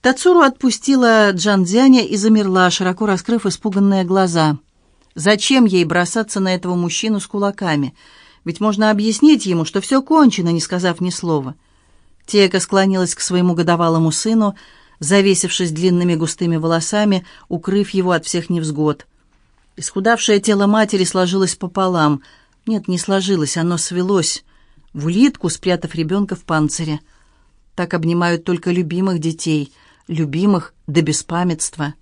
Тацуру отпустила Джанзяня и замерла, широко раскрыв испуганные глаза. Зачем ей бросаться на этого мужчину с кулаками? Ведь можно объяснить ему, что все кончено, не сказав ни слова. Тека склонилась к своему годовалому сыну, завесившись длинными густыми волосами, укрыв его от всех невзгод. Исхудавшее тело матери сложилось пополам. Нет, не сложилось, оно свелось. В улитку, спрятав ребенка в панцире. Так обнимают только любимых детей, любимых до беспамятства.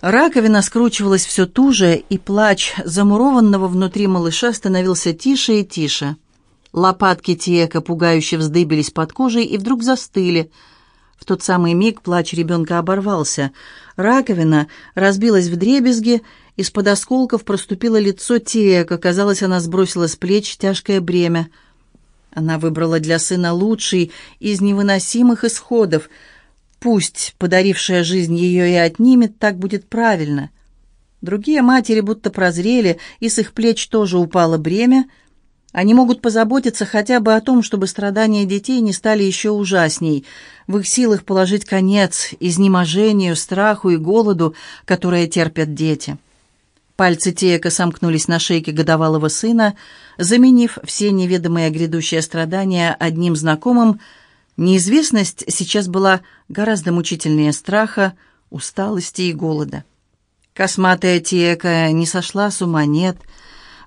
Раковина скручивалась все туже, и плач замурованного внутри малыша становился тише и тише. Лопатки Тиека пугающе вздыбились под кожей и вдруг застыли. В тот самый миг плач ребенка оборвался. Раковина разбилась в дребезги, из-под осколков проступило лицо Тиека. Казалось, она сбросила с плеч тяжкое бремя. Она выбрала для сына лучший из невыносимых исходов — Пусть подарившая жизнь ее и отнимет, так будет правильно. Другие матери будто прозрели, и с их плеч тоже упало бремя. Они могут позаботиться хотя бы о том, чтобы страдания детей не стали еще ужасней. В их силах положить конец изнеможению, страху и голоду, которые терпят дети. Пальцы Теека сомкнулись на шейке годовалого сына, заменив все неведомые грядущие страдания одним знакомым – Неизвестность сейчас была гораздо мучительнее страха, усталости и голода. Косматая Тиека не сошла с ума, нет.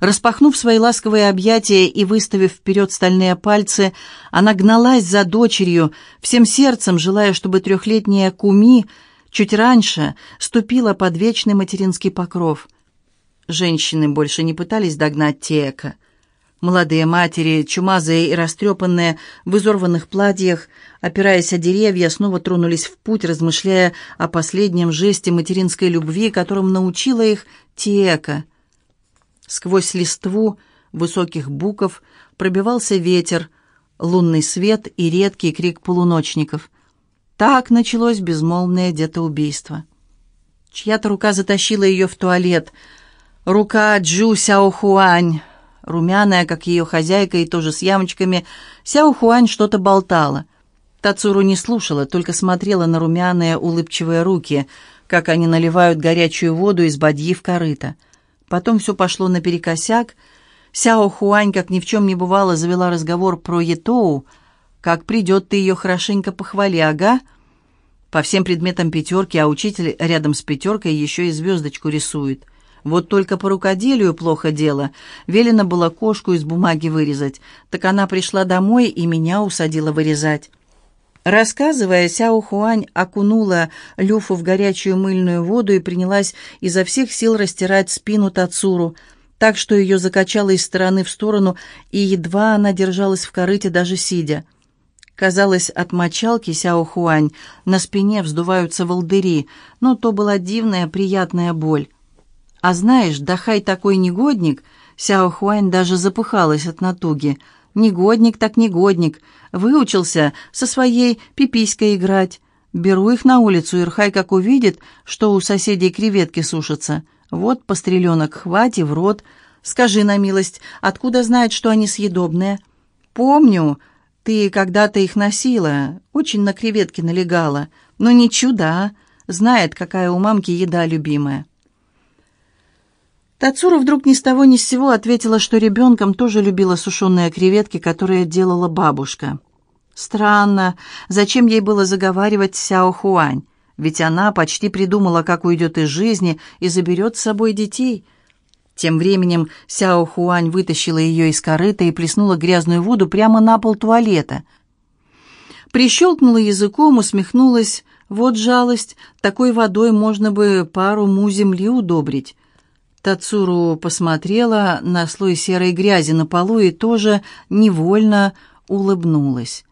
Распахнув свои ласковые объятия и выставив вперед стальные пальцы, она гналась за дочерью, всем сердцем желая, чтобы трехлетняя Куми чуть раньше ступила под вечный материнский покров. Женщины больше не пытались догнать Тиека. Молодые матери, чумазые и растрепанные, в изорванных платьях, опираясь о деревья, снова тронулись в путь, размышляя о последнем жесте материнской любви, которым научила их Тиека. Сквозь листву высоких буков пробивался ветер, лунный свет и редкий крик полуночников. Так началось безмолвное детоубийство. Чья-то рука затащила ее в туалет. Рука Джу Сяохуань румяная, как ее хозяйка, и тоже с ямочками, Сяо Хуань что-то болтала. Тацуру не слушала, только смотрела на румяные, улыбчивые руки, как они наливают горячую воду из бадьи в корыто. Потом все пошло наперекосяк. Сяо Хуань, как ни в чем не бывало, завела разговор про Етоу. «Как придет, ты ее хорошенько похвали, ага?» По всем предметам пятерки, а учитель рядом с пятеркой еще и звездочку рисует – вот только по рукоделию плохо дело. Велено было кошку из бумаги вырезать. Так она пришла домой и меня усадила вырезать. Рассказывая, Сяо Хуань окунула Люфу в горячую мыльную воду и принялась изо всех сил растирать спину Тацуру, так что ее закачало из стороны в сторону, и едва она держалась в корыте, даже сидя. Казалось, от мочалки Сяо Хуань на спине вздуваются волдыри, но то была дивная приятная боль. А знаешь, Дахай такой негодник, Сяо Хуань даже запыхалась от натуги. Негодник так негодник, выучился со своей пиписькой играть. Беру их на улицу, Ирхай как увидит, что у соседей креветки сушатся. Вот постреленок хвати в рот. Скажи на милость, откуда знает, что они съедобные? Помню, ты когда-то их носила, очень на креветки налегала. Но не чудо, а? Знает, какая у мамки еда любимая. Тацура вдруг ни с того ни с сего ответила, что ребенком тоже любила сушеные креветки, которые делала бабушка. Странно, зачем ей было заговаривать Сяо Хуань? Ведь она почти придумала, как уйдет из жизни и заберет с собой детей. Тем временем Сяо Хуань вытащила ее из корыта и плеснула грязную воду прямо на пол туалета. Прищелкнула языком, усмехнулась. Вот жалость, такой водой можно бы пару му земли удобрить. Тацуру посмотрела на слой серой грязи на полу и тоже невольно улыбнулась.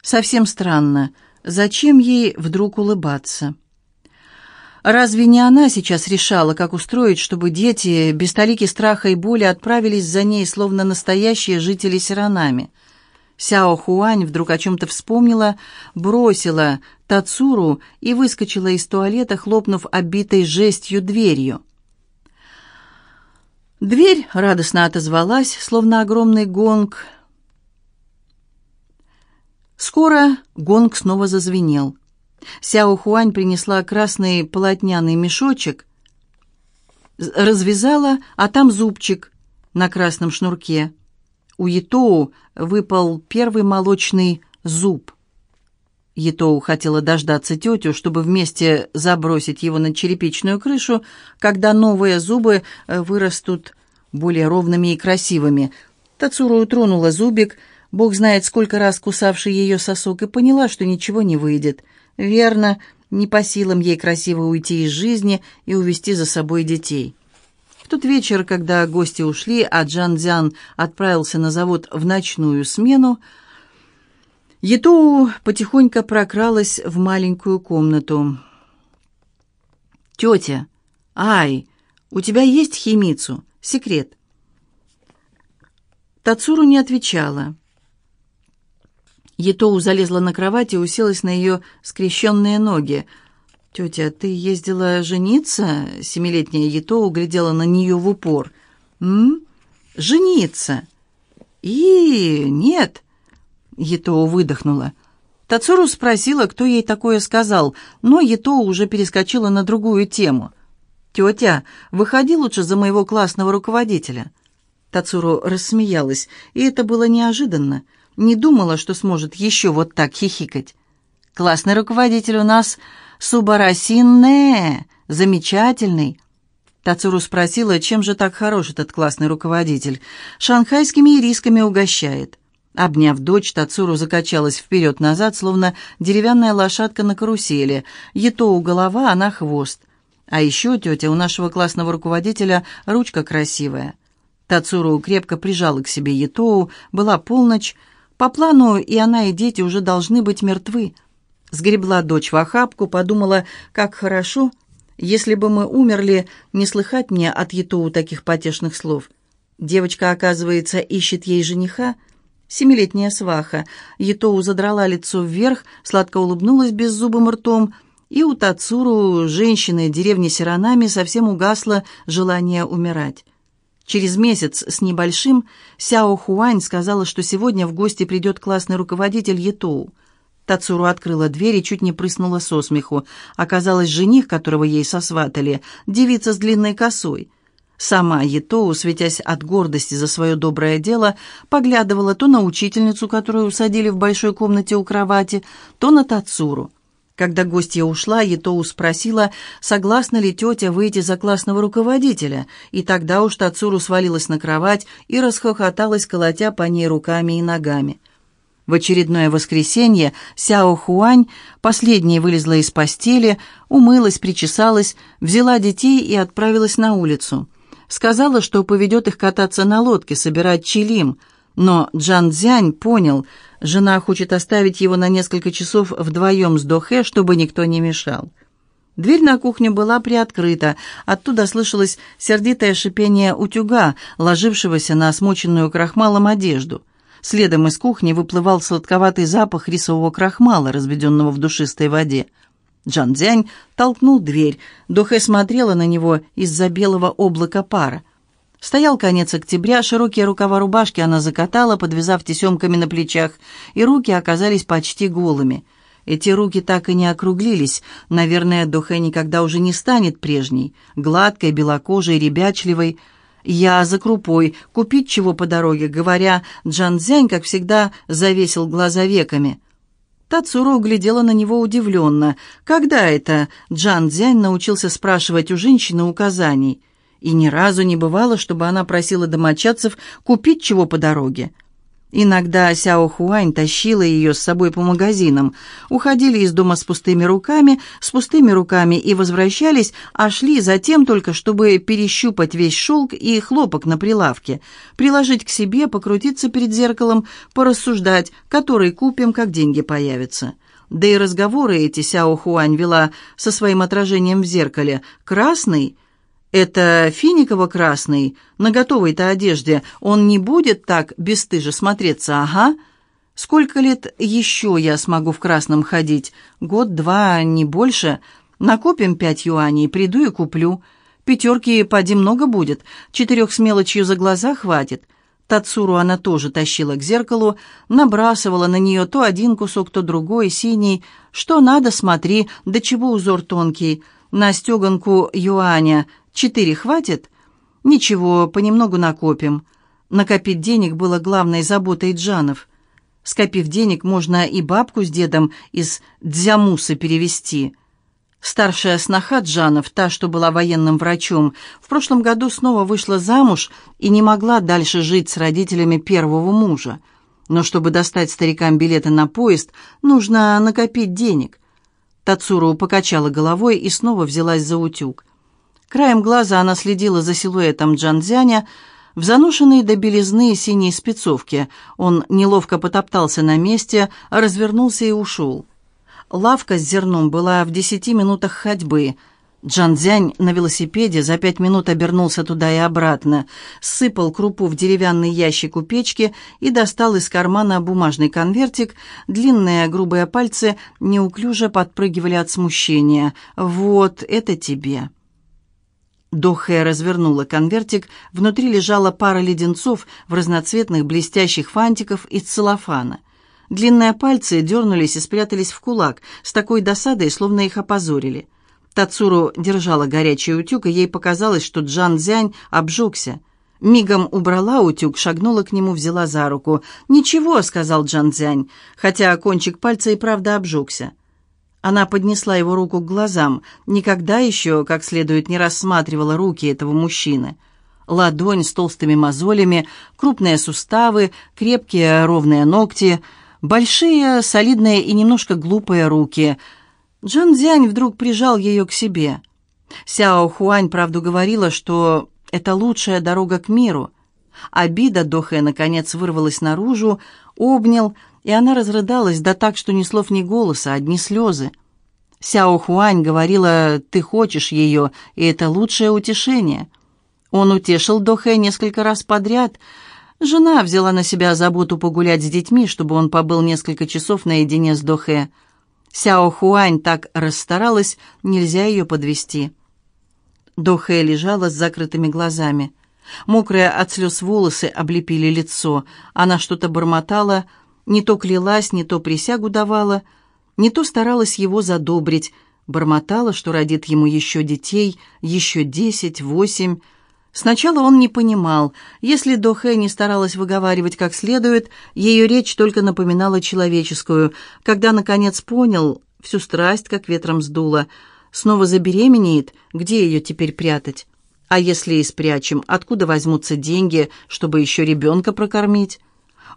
Совсем странно, зачем ей вдруг улыбаться? Разве не она сейчас решала, как устроить, чтобы дети без толики страха и боли отправились за ней, словно настоящие жители Сиранами? Сяо Хуань вдруг о чем-то вспомнила, бросила Тацуру и выскочила из туалета, хлопнув обитой жестью дверью. Дверь радостно отозвалась, словно огромный гонг. Скоро гонг снова зазвенел. Сяо Хуань принесла красный полотняный мешочек, развязала, а там зубчик на красном шнурке. У Етоу выпал первый молочный зуб. Етоу хотела дождаться тетю, чтобы вместе забросить его на черепичную крышу, когда новые зубы э, вырастут более ровными и красивыми. Тацуру тронула зубик, бог знает сколько раз кусавший ее сосок, и поняла, что ничего не выйдет. Верно, не по силам ей красиво уйти из жизни и увести за собой детей. В тот вечер, когда гости ушли, а Джан Дзян отправился на завод в ночную смену, Етоу потихоньку прокралась в маленькую комнату. «Тетя, ай, у тебя есть химицу? Секрет?» Тацуру не отвечала. Етоу залезла на кровать и уселась на ее скрещенные ноги. «Тетя, ты ездила жениться?» Семилетняя Етоу глядела на нее в упор. «М? Жениться?» «И... нет...» Етоу выдохнула. Тацуру спросила, кто ей такое сказал, но Етоу уже перескочила на другую тему. «Тетя, выходи лучше за моего классного руководителя». Тацуру рассмеялась, и это было неожиданно. Не думала, что сможет еще вот так хихикать. «Классный руководитель у нас Субарасинне, замечательный». Тацуру спросила, чем же так хорош этот классный руководитель. «Шанхайскими ирисками угощает». Обняв дочь, Тацуру закачалась вперед-назад, словно деревянная лошадка на карусели. Етоу голова, она хвост. А еще, тетя, у нашего классного руководителя ручка красивая. Тацуру крепко прижала к себе Етоу, была полночь. По плану и она, и дети уже должны быть мертвы. Сгребла дочь в охапку, подумала, как хорошо, если бы мы умерли, не слыхать мне от Етоу таких потешных слов. Девочка, оказывается, ищет ей жениха — Семилетняя сваха. Етоу задрала лицо вверх, сладко улыбнулась беззубым ртом, и у Тацуру, женщины деревни Сиранами, совсем угасло желание умирать. Через месяц с небольшим Сяо Хуань сказала, что сегодня в гости придет классный руководитель Етоу. Тацуру открыла дверь и чуть не прыснула со смеху. Оказалось, жених, которого ей сосватали, девица с длинной косой — Сама Етоу, светясь от гордости за свое доброе дело, поглядывала то на учительницу, которую усадили в большой комнате у кровати, то на Тацуру. Когда гостья ушла, Етоу спросила, согласна ли тетя выйти за классного руководителя, и тогда уж Тацуру свалилась на кровать и расхохоталась, колотя по ней руками и ногами. В очередное воскресенье Сяо Хуань последняя вылезла из постели, умылась, причесалась, взяла детей и отправилась на улицу. Сказала, что поведет их кататься на лодке, собирать чилим. Но Джан Цзянь понял, жена хочет оставить его на несколько часов вдвоем с Дохе, чтобы никто не мешал. Дверь на кухню была приоткрыта. Оттуда слышалось сердитое шипение утюга, ложившегося на смоченную крахмалом одежду. Следом из кухни выплывал сладковатый запах рисового крахмала, разведенного в душистой воде. Джан Дзянь толкнул дверь. Дохэ смотрела на него из-за белого облака пара. Стоял конец октября, широкие рукава рубашки она закатала, подвязав тесемками на плечах, и руки оказались почти голыми. Эти руки так и не округлились. Наверное, Дохэ никогда уже не станет прежней, гладкой, белокожей, ребячливой. «Я за крупой, купить чего по дороге», говоря, Джан Цзянь, как всегда, завесил глаза веками – Тацуро углядела на него удивленно. Когда это Джан Дзянь научился спрашивать у женщины указаний? И ни разу не бывало, чтобы она просила домочадцев купить чего по дороге. Иногда Сяо Хуань тащила ее с собой по магазинам. Уходили из дома с пустыми руками, с пустыми руками и возвращались, а шли затем только, чтобы перещупать весь шелк и хлопок на прилавке, приложить к себе, покрутиться перед зеркалом, порассуждать, который купим, как деньги появятся. Да и разговоры эти Сяо Хуань вела со своим отражением в зеркале. «Красный?» Это финиково-красный, на готовой-то одежде. Он не будет так бесстыже смотреться, ага. Сколько лет еще я смогу в красном ходить? Год-два, не больше. Накопим пять юаней, приду и куплю. Пятерки поди много будет, четырех с мелочью за глаза хватит. Тацуру она тоже тащила к зеркалу, набрасывала на нее то один кусок, то другой, синий. Что надо, смотри, до чего узор тонкий. На стеганку юаня четыре хватит? Ничего, понемногу накопим. Накопить денег было главной заботой Джанов. Скопив денег, можно и бабку с дедом из Дзямусы перевести. Старшая сноха Джанов, та, что была военным врачом, в прошлом году снова вышла замуж и не могла дальше жить с родителями первого мужа. Но чтобы достать старикам билеты на поезд, нужно накопить денег. Тацуру покачала головой и снова взялась за утюг. Краем глаза она следила за силуэтом Джанзяня в заношенной до белизны синей спецовке. Он неловко потоптался на месте, развернулся и ушел. Лавка с зерном была в десяти минутах ходьбы. Джанзянь на велосипеде за пять минут обернулся туда и обратно, сыпал крупу в деревянный ящик у печки и достал из кармана бумажный конвертик. Длинные грубые пальцы неуклюже подпрыгивали от смущения. «Вот, это тебе». Дохэ развернула конвертик, внутри лежала пара леденцов в разноцветных блестящих фантиков из целлофана. Длинные пальцы дернулись и спрятались в кулак, с такой досадой, словно их опозорили. Тацуру держала горячий утюг, и ей показалось, что Джан Зянь обжегся. Мигом убрала утюг, шагнула к нему, взяла за руку. «Ничего», — сказал Джан Зянь, хотя кончик пальца и правда обжегся. Она поднесла его руку к глазам. Никогда еще, как следует, не рассматривала руки этого мужчины. Ладонь с толстыми мозолями, крупные суставы, крепкие ровные ногти — Большие, солидные и немножко глупые руки. Джан Дзянь вдруг прижал ее к себе. Сяо Хуань, правду говорила, что это лучшая дорога к миру. Обида Дохэ, наконец, вырвалась наружу, обнял, и она разрыдалась, да так, что ни слов, ни голоса, одни слезы. Сяо Хуань говорила, ты хочешь ее, и это лучшее утешение. Он утешил Дохэ несколько раз подряд — Жена взяла на себя заботу погулять с детьми, чтобы он побыл несколько часов наедине с Дохе. Сяо Хуань так расстаралась, нельзя ее подвести. Дохе лежала с закрытыми глазами. Мокрые от слез волосы облепили лицо. Она что-то бормотала, не то клялась, не то присягу давала, не то старалась его задобрить, бормотала, что родит ему еще детей, еще десять, восемь, Сначала он не понимал. Если Дохэ не старалась выговаривать как следует, ее речь только напоминала человеческую. Когда, наконец, понял, всю страсть как ветром сдуло. Снова забеременеет, где ее теперь прятать? А если и спрячем, откуда возьмутся деньги, чтобы еще ребенка прокормить?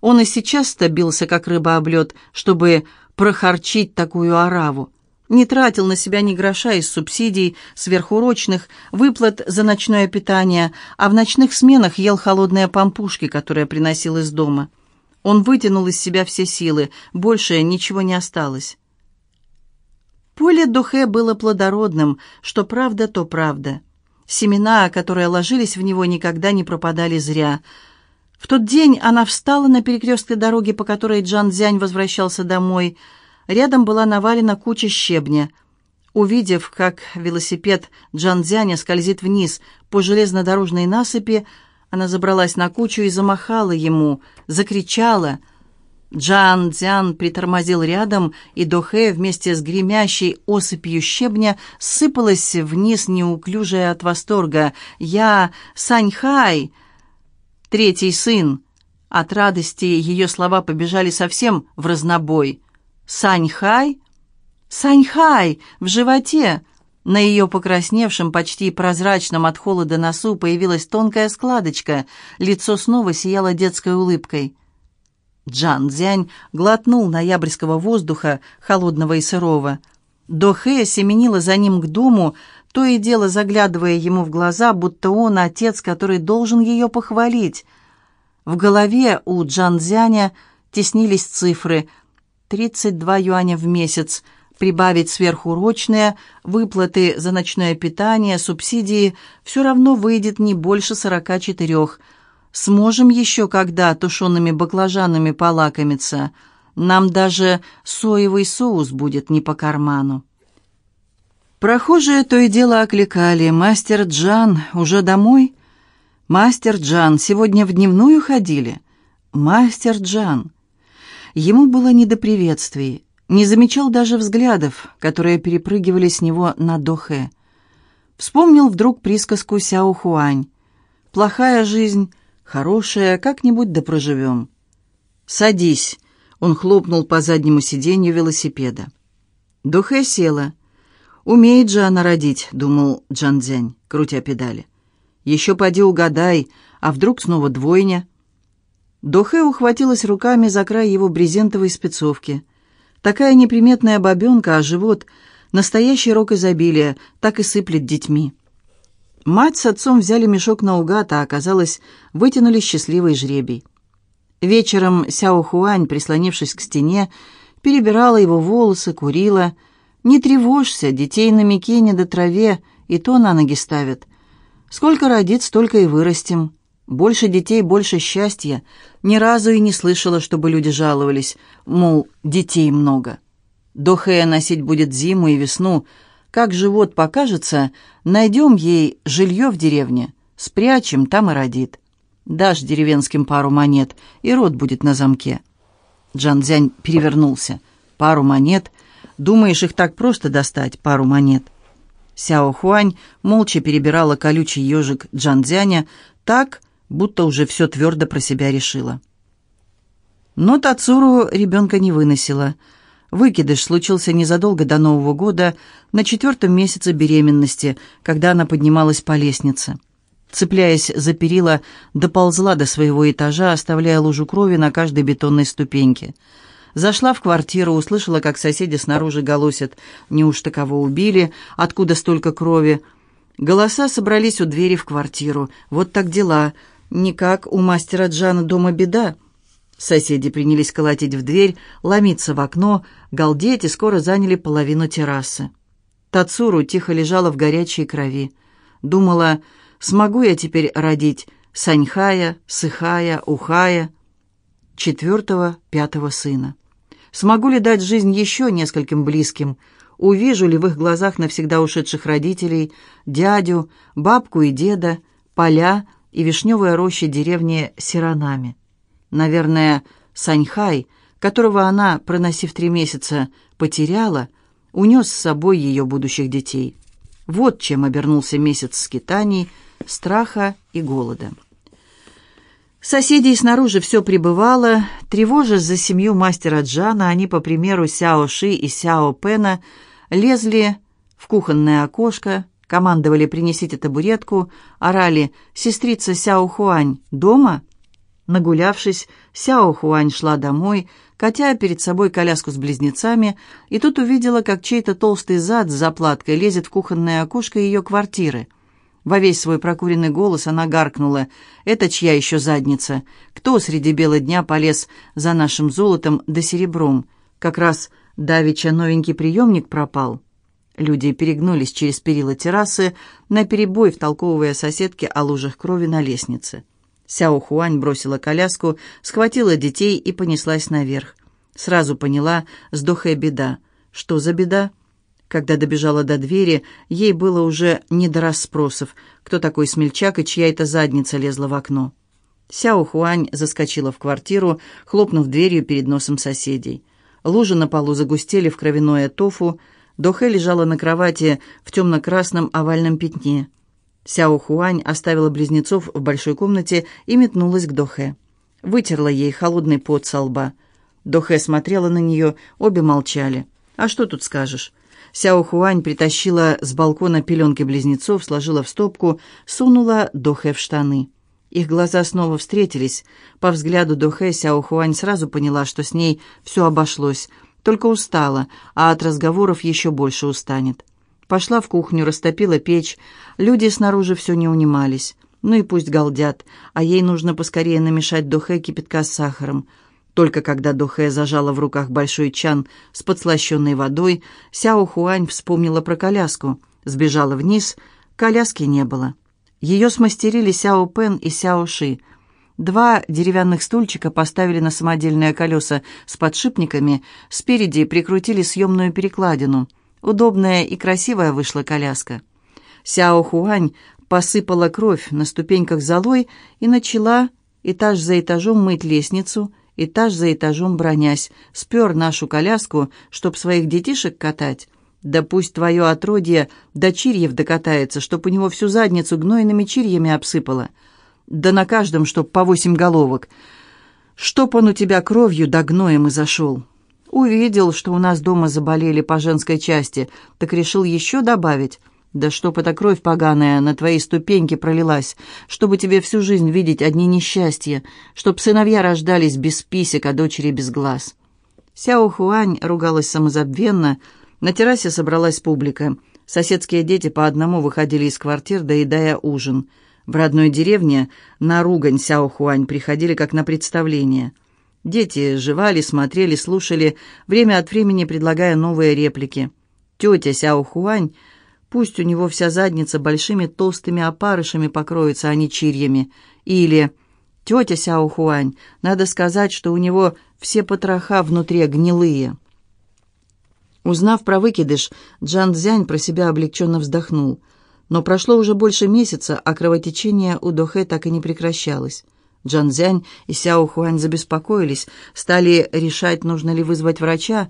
Он и сейчас стобился, как рыба об лед, чтобы прохарчить такую ораву не тратил на себя ни гроша из субсидий, сверхурочных, выплат за ночное питание, а в ночных сменах ел холодные пампушки, которые приносил из дома. Он вытянул из себя все силы, больше ничего не осталось. Поле Духе было плодородным, что правда, то правда. Семена, которые ложились в него, никогда не пропадали зря. В тот день она встала на перекрестке дороги, по которой Джан Зянь возвращался домой, — Рядом была навалена куча щебня. Увидев, как велосипед Джанзяня скользит вниз по железнодорожной насыпи, она забралась на кучу и замахала ему, закричала. Джан Дзян притормозил рядом, и Дохэ вместе с гремящей осыпью щебня сыпалась вниз, неуклюжая от восторга. «Я Саньхай, третий сын!» От радости ее слова побежали совсем в разнобой. Саньхай? Саньхай! В животе! На ее покрасневшем, почти прозрачном от холода носу появилась тонкая складочка, лицо снова сияло детской улыбкой. Джан Дзянь глотнул ноябрьского воздуха, холодного и сырого. Дохэ семенила за ним к дому, то и дело заглядывая ему в глаза, будто он отец, который должен ее похвалить. В голове у Джан Дзяня теснились цифры — 32 юаня в месяц, прибавить сверхурочные, выплаты за ночное питание, субсидии, все равно выйдет не больше 44. Сможем еще когда тушеными баклажанами полакомиться. Нам даже соевый соус будет не по карману. Прохожие то и дело окликали. «Мастер Джан, уже домой?» «Мастер Джан, сегодня в дневную ходили?» «Мастер Джан». Ему было не до приветствий, не замечал даже взглядов, которые перепрыгивали с него на Дохе. Вспомнил вдруг присказку Сяо Хуань. «Плохая жизнь, хорошая, как-нибудь да проживем». «Садись», — он хлопнул по заднему сиденью велосипеда. Дохе села. «Умеет же она родить», — думал Джан Цзянь, крутя педали. «Еще поди угадай, а вдруг снова двойня?» Дохе ухватилась руками за край его брезентовой спецовки. Такая неприметная бабенка, а живот — настоящий рок изобилия, так и сыплет детьми. Мать с отцом взяли мешок наугад, а оказалось, вытянули счастливый жребий. Вечером Сяо Хуань, прислонившись к стене, перебирала его волосы, курила. «Не тревожься, детей на Микене до траве, и то на ноги ставят. Сколько родит, столько и вырастим». Больше детей, больше счастья. Ни разу и не слышала, чтобы люди жаловались, мол, детей много. Дохея носить будет зиму и весну. Как живот покажется, найдем ей жилье в деревне, спрячем, там и родит. Дашь деревенским пару монет, и рот будет на замке. Джанзянь перевернулся. Пару монет. Думаешь, их так просто достать, пару монет? Сяо Хуань молча перебирала колючий ежик Джанзяня так, будто уже все твердо про себя решила. Но Тацуру ребенка не выносила. Выкидыш случился незадолго до Нового года, на четвертом месяце беременности, когда она поднималась по лестнице. Цепляясь за перила, доползла до своего этажа, оставляя лужу крови на каждой бетонной ступеньке. Зашла в квартиру, услышала, как соседи снаружи голосят «Неужто кого убили? Откуда столько крови?» Голоса собрались у двери в квартиру. «Вот так дела. Никак у мастера Джана дома беда. Соседи принялись колотить в дверь, ломиться в окно, галдеть и скоро заняли половину террасы. Тацуру тихо лежала в горячей крови. Думала, смогу я теперь родить Саньхая, Сыхая, Ухая, четвертого, пятого сына. Смогу ли дать жизнь еще нескольким близким? Увижу ли в их глазах навсегда ушедших родителей, дядю, бабку и деда, поля, и вишневая роща деревни Сиранами. Наверное, Саньхай, которого она, проносив три месяца, потеряла, унес с собой ее будущих детей. Вот чем обернулся месяц скитаний, страха и голода. Соседей снаружи все пребывало. Тревожась за семью мастера Джана, они, по примеру Сяо Ши и Сяо Пена, лезли в кухонное окошко, Командовали «принесите табуретку», орали «сестрица Сяо Хуань дома?». Нагулявшись, Сяо Хуань шла домой, катя перед собой коляску с близнецами, и тут увидела, как чей-то толстый зад с заплаткой лезет в кухонное окошко ее квартиры. Во весь свой прокуренный голос она гаркнула. «Это чья еще задница? Кто среди бела дня полез за нашим золотом да серебром? Как раз давеча новенький приемник пропал». Люди перегнулись через перила террасы, наперебой втолковывая соседке о лужах крови на лестнице. Сяо Хуань бросила коляску, схватила детей и понеслась наверх. Сразу поняла, сдохая беда. Что за беда? Когда добежала до двери, ей было уже не до расспросов, кто такой смельчак и чья это задница лезла в окно. Сяо Хуань заскочила в квартиру, хлопнув дверью перед носом соседей. Лужи на полу загустели в кровяное тофу, Дохэ лежала на кровати в темно-красном овальном пятне. Сяо Хуань оставила близнецов в большой комнате и метнулась к Дохэ. Вытерла ей холодный пот со лба. Дохэ смотрела на нее, обе молчали. «А что тут скажешь?» Сяо Хуань притащила с балкона пеленки близнецов, сложила в стопку, сунула Дохэ в штаны. Их глаза снова встретились. По взгляду Дохэ Сяо Хуань сразу поняла, что с ней все обошлось — только устала, а от разговоров еще больше устанет. Пошла в кухню, растопила печь. Люди снаружи все не унимались. Ну и пусть галдят, а ей нужно поскорее намешать дохе кипятка с сахаром. Только когда Дохе зажала в руках большой чан с подслащенной водой, Сяо Хуань вспомнила про коляску. Сбежала вниз, коляски не было. Ее смастерили Сяо Пен и Сяо Ши – Два деревянных стульчика поставили на самодельные колеса с подшипниками, спереди прикрутили съемную перекладину. Удобная и красивая вышла коляска. Сяо Хуань посыпала кровь на ступеньках золой и начала этаж за этажом мыть лестницу, этаж за этажом бронясь, спер нашу коляску, чтоб своих детишек катать. Да пусть твое отродье до чирьев докатается, чтоб у него всю задницу гнойными чирьями обсыпало. Да на каждом, чтоб по восемь головок. Чтоб он у тебя кровью да гноем и зашел. Увидел, что у нас дома заболели по женской части, так решил еще добавить. Да чтоб эта кровь поганая на твоей ступеньке пролилась, чтобы тебе всю жизнь видеть одни несчастья, чтоб сыновья рождались без писек, а дочери без глаз. Сяо Хуань ругалась самозабвенно, на террасе собралась публика. Соседские дети по одному выходили из квартир, доедая ужин. В родной деревне на ругань Сяо Хуань приходили как на представление. Дети жевали, смотрели, слушали, время от времени предлагая новые реплики. Тетя Сяо Хуань Пусть у него вся задница большими толстыми опарышами покроется, а не чирьями. Или «Тетя Сяо Хуань, надо сказать, что у него все потроха внутри гнилые». Узнав про выкидыш, Джан Цзянь про себя облегченно вздохнул. Но прошло уже больше месяца, а кровотечение у Дохэ так и не прекращалось. Джан Цзянь и Сяо Хуань забеспокоились, стали решать, нужно ли вызвать врача,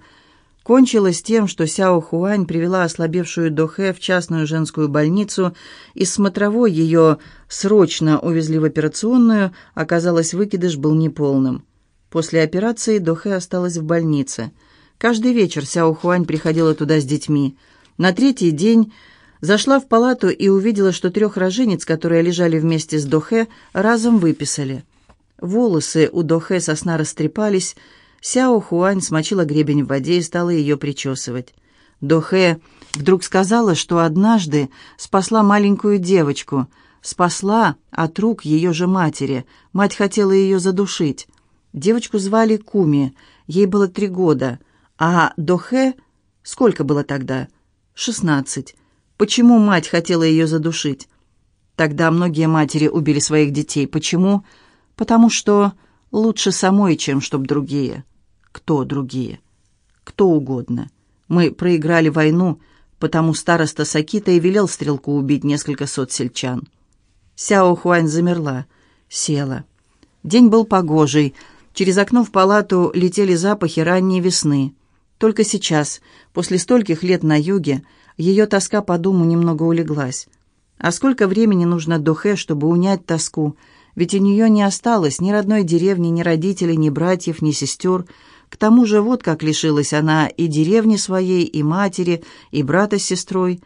Кончилось тем, что Сяо Хуань привела ослабевшую Дохэ в частную женскую больницу, из смотровой ее срочно увезли в операционную, оказалось, выкидыш был неполным. После операции Дохэ осталась в больнице. Каждый вечер Сяо Хуань приходила туда с детьми. На третий день зашла в палату и увидела, что трех роженец, которые лежали вместе с Дохэ, разом выписали. Волосы у Дохэ сосна растрепались, Сяо Хуань смочила гребень в воде и стала ее причесывать. Дохэ вдруг сказала, что однажды спасла маленькую девочку, спасла от рук ее же матери. Мать хотела ее задушить. Девочку звали Куми, ей было три года, а Дохэ сколько было тогда? Шестнадцать. Почему мать хотела ее задушить? Тогда многие матери убили своих детей. Почему? Потому что лучше самой, чем чтоб другие. Кто другие? Кто угодно. Мы проиграли войну, потому староста Сакита и велел стрелку убить несколько сот сельчан. Сяо Хуань замерла, села. День был погожий. Через окно в палату летели запахи ранней весны. Только сейчас, после стольких лет на юге, ее тоска по дому немного улеглась. А сколько времени нужно Дохе, чтобы унять тоску? Ведь у нее не осталось ни родной деревни, ни родителей, ни братьев, ни сестер, к тому же вот как лишилась она и деревни своей, и матери, и брата с сестрой.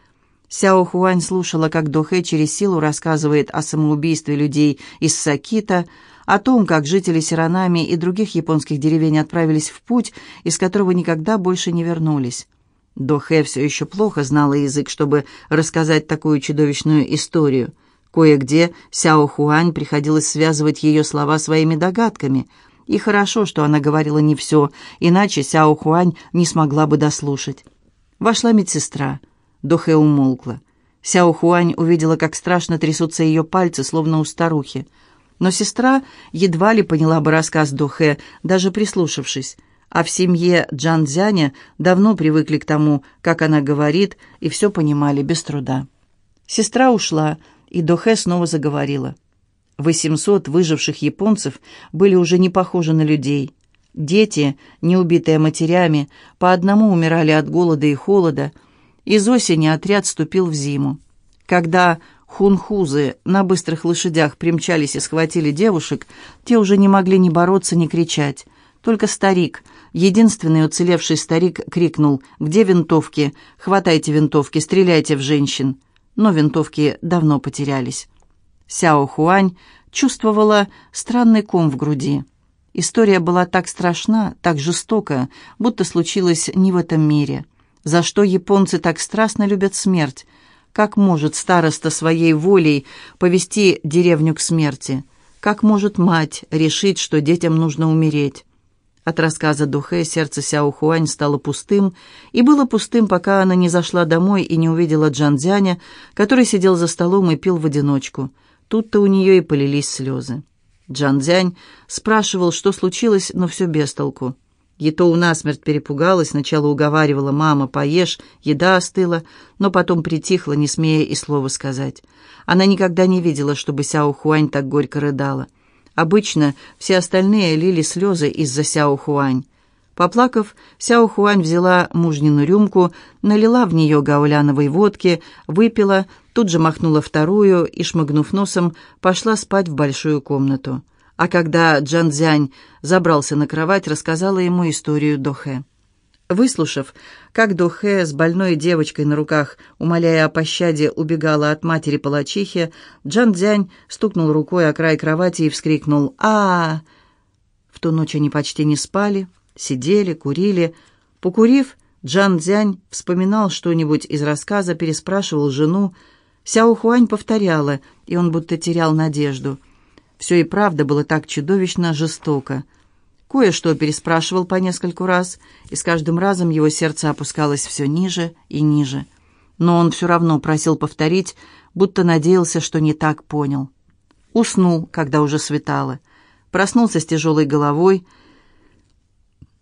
Сяо Хуань слушала, как Дохэ через силу рассказывает о самоубийстве людей из Сакита, о том, как жители Сиранами и других японских деревень отправились в путь, из которого никогда больше не вернулись. Дохэ все еще плохо знала язык, чтобы рассказать такую чудовищную историю. Кое-где Сяо Хуань приходилось связывать ее слова своими догадками – и хорошо, что она говорила не все, иначе Сяо Хуань не смогла бы дослушать. Вошла медсестра. Дохэ умолкла. Сяо Хуань увидела, как страшно трясутся ее пальцы, словно у старухи. Но сестра едва ли поняла бы рассказ Дохэ, даже прислушавшись. А в семье Джан Цзяня давно привыкли к тому, как она говорит, и все понимали без труда. Сестра ушла, и Дохэ снова заговорила. 800 выживших японцев были уже не похожи на людей. Дети, не убитые матерями, по одному умирали от голода и холода. Из осени отряд вступил в зиму. Когда хунхузы на быстрых лошадях примчались и схватили девушек, те уже не могли ни бороться, ни кричать. Только старик, единственный уцелевший старик, крикнул «Где винтовки? Хватайте винтовки, стреляйте в женщин!» Но винтовки давно потерялись. Сяо Хуань чувствовала странный ком в груди. История была так страшна, так жестока, будто случилось не в этом мире. За что японцы так страстно любят смерть? Как может староста своей волей повести деревню к смерти? Как может мать решить, что детям нужно умереть? От рассказа Духе сердце Сяо Хуань стало пустым, и было пустым, пока она не зашла домой и не увидела Джанзяня, который сидел за столом и пил в одиночку – Тут-то у нее и полились слезы. Джан Дзянь спрашивал, что случилось, но все без толку. Етоу насмерть перепугалась, сначала уговаривала «мама, поешь», еда остыла, но потом притихла, не смея и слова сказать. Она никогда не видела, чтобы Сяо Хуань так горько рыдала. Обычно все остальные лили слезы из-за Сяо Хуань. Поплакав, Сяо Хуань взяла мужнину рюмку, налила в нее гауляновой водки, выпила, тут же махнула вторую и, шмыгнув носом, пошла спать в большую комнату а когда Джан Цзянь забрался на кровать, рассказала ему историю Дохе. Выслушав, как Дохе с больной девочкой на руках, умоляя о пощаде, убегала от матери-палачихи, Джан Цзянь стукнул рукой о край кровати и вскрикнул а, В ту ночь они почти не спали, сидели, курили. Покурив, Джан Цзянь вспоминал что-нибудь из рассказа, переспрашивал жену. Сяо Хуань повторяла, и он будто терял надежду — все и правда было так чудовищно жестоко. Кое-что переспрашивал по нескольку раз, и с каждым разом его сердце опускалось все ниже и ниже. Но он все равно просил повторить, будто надеялся, что не так понял. Уснул, когда уже светало. Проснулся с тяжелой головой.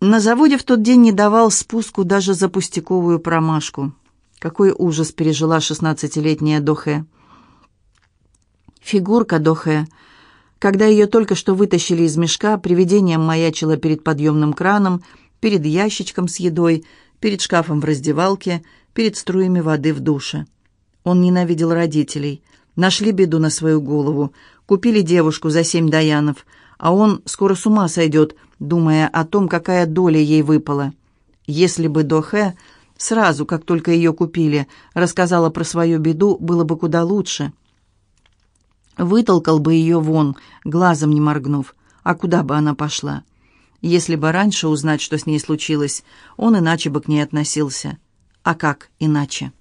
На заводе в тот день не давал спуску даже за пустяковую промашку. Какой ужас пережила шестнадцатилетняя Дохе. Фигурка Дохе — когда ее только что вытащили из мешка, привидением маячило перед подъемным краном, перед ящичком с едой, перед шкафом в раздевалке, перед струями воды в душе. Он ненавидел родителей. Нашли беду на свою голову, купили девушку за семь даянов, а он скоро с ума сойдет, думая о том, какая доля ей выпала. Если бы Дохе сразу, как только ее купили, рассказала про свою беду, было бы куда лучше. Вытолкал бы ее вон, глазом не моргнув. А куда бы она пошла? Если бы раньше узнать, что с ней случилось, он иначе бы к ней относился. А как иначе?